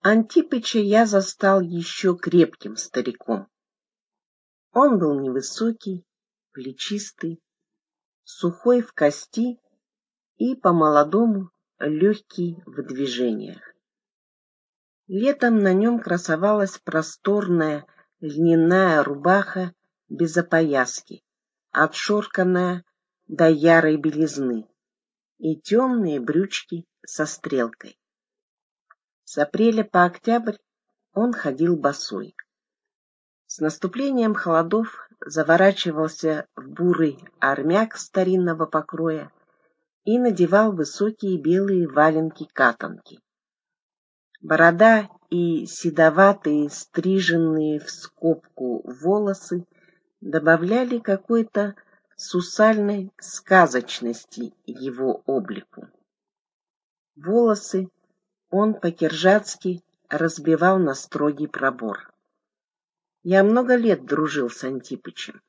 Антипыча я застал еще крепким стариком. Он был невысокий, плечистый, сухой в кости и по-молодому легкий в движениях. Летом на нем красовалась просторная льняная рубаха без опояски, отшорканная до ярой белизны, и темные брючки со стрелкой. С апреля по октябрь он ходил босой. С наступлением холодов заворачивался в бурый армяк старинного покроя и надевал высокие белые валенки-катанки. Борода и седоватые, стриженные в скобку волосы добавляли какой-то сусальной сказочности его облику. Волосы он по-киржацки разбивал на строгий пробор. Я много лет дружил с Антипычем.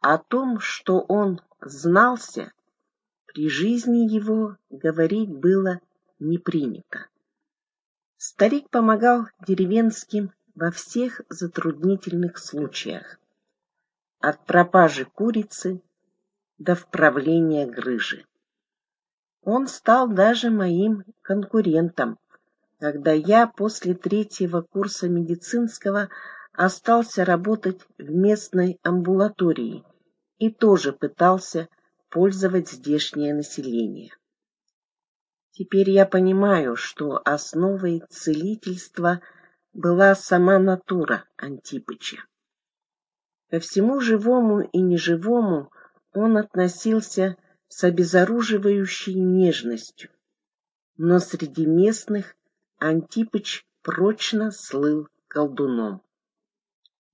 О том, что он знался, при жизни его говорить было не принято. Старик помогал деревенским во всех затруднительных случаях, от пропажи курицы до вправления грыжи. Он стал даже моим конкурентом, когда я после третьего курса медицинского остался работать в местной амбулатории и тоже пытался пользовать здешнее население. Теперь я понимаю, что основой целительства была сама натура Антипыча. Ко всему живому и неживому он относился с обезоруживающей нежностью, но среди местных Антипыч прочно слыл колдуном.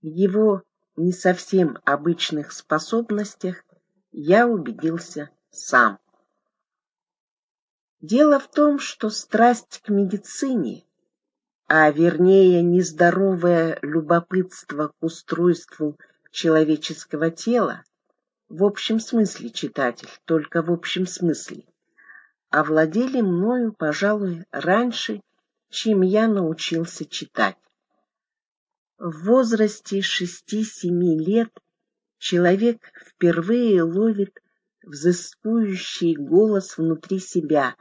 В его не совсем обычных способностях я убедился сам. Дело в том, что страсть к медицине, а вернее нездоровое любопытство к устройству человеческого тела, в общем смысле, читатель, только в общем смысле, овладели мною, пожалуй, раньше, чем я научился читать. В возрасте шести-семи лет человек впервые ловит взыскующий голос внутри себя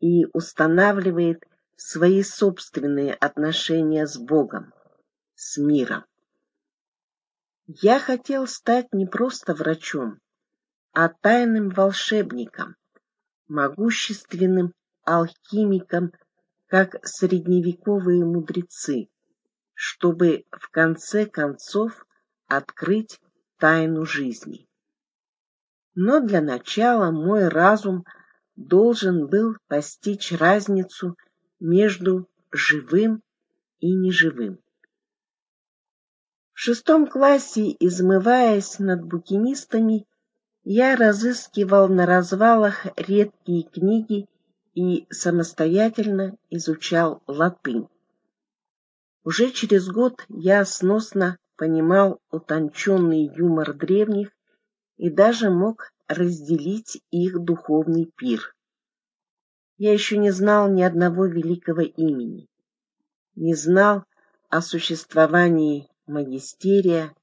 и устанавливает свои собственные отношения с Богом, с миром. Я хотел стать не просто врачом, а тайным волшебником, могущественным алхимиком, как средневековые мудрецы, чтобы в конце концов открыть тайну жизни. Но для начала мой разум должен был постичь разницу между живым и неживым. В шестом классе, измываясь над букинистами, я разыскивал на развалах редкие книги и самостоятельно изучал латынь. Уже через год я сносно понимал утонченный юмор древних и даже мог разделить их духовный пир. Я еще не знал ни одного великого имени, не знал о существовании магистерия,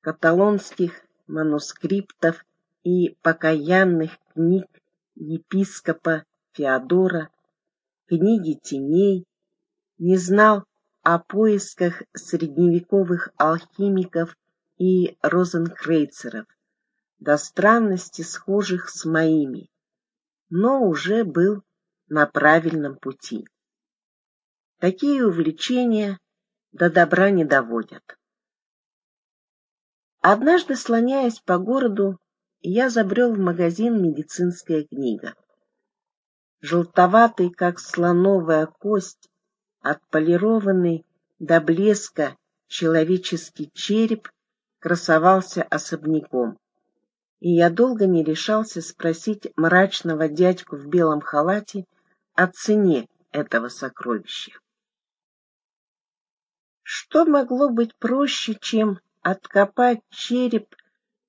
каталонских манускриптов и покаянных книг епископа Феодора, книги теней, не знал о поисках средневековых алхимиков и розенкрейцеров, до странности схожих с моими, но уже был на правильном пути. Такие увлечения до добра не доводят. Однажды, слоняясь по городу, я забрел в магазин «Медицинская книга». Желтоватый, как слоновая кость, отполированный до блеска человеческий череп красовался особняком, и я долго не решался спросить мрачного дядьку в белом халате о цене этого сокровища. Что могло быть проще, чем откопать череп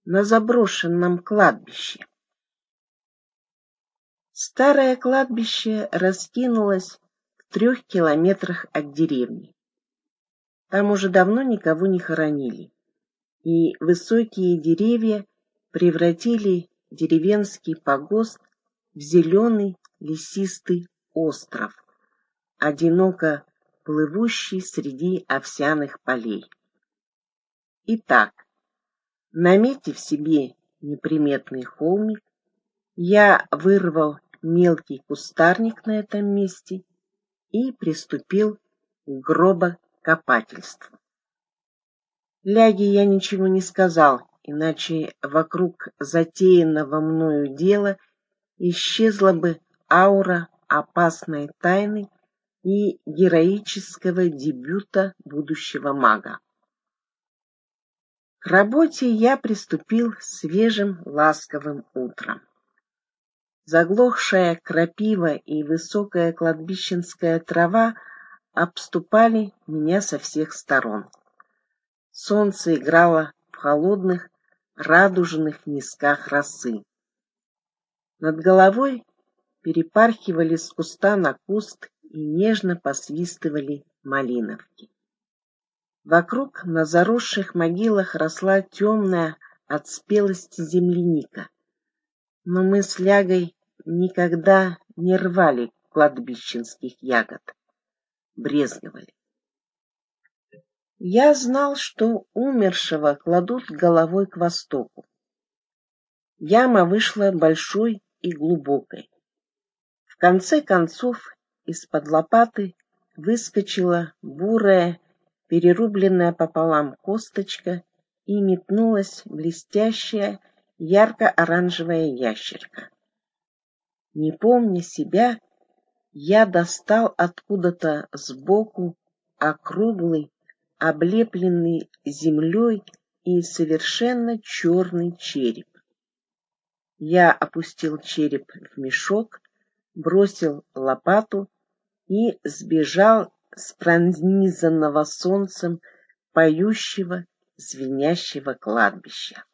на заброшенном кладбище? Старое кладбище раскинулось в трех километрах от деревни. Там уже давно никого не хоронили, и высокие деревья превратили деревенский погост в зеленый лесистый остров, одиноко плывущий среди овсяных полей. Итак, наметив себе неприметный холмик, я вырвал мелкий кустарник на этом месте и приступил к гробокопательству. Ляге я ничего не сказал, иначе вокруг затеянного мною дела исчезла бы аура опасной тайны и героического дебюта будущего мага. К работе я приступил свежим ласковым утром. Заглохшая крапива и высокая кладбищенская трава обступали меня со всех сторон. Солнце играло в холодных, радужных низках росы. Над головой перепархивали с куста на куст и нежно посвистывали малиновки. Вокруг на заросших могилах росла темная от спелости земляника. Но мы с Лягой никогда не рвали кладбищенских ягод, брезговали. Я знал, что умершего кладут головой к востоку. Яма вышла большой и глубокой. В конце концов из-под лопаты выскочила бурая, перерубленная пополам косточка и метнулась блестящая ярко-оранжевая ящерка. Не помня себя, я достал откуда-то сбоку округлый, облепленный землей и совершенно черный череп. Я опустил череп в мешок, бросил лопату и сбежал с пронизанного солнцем поющего, звенящего кладбища.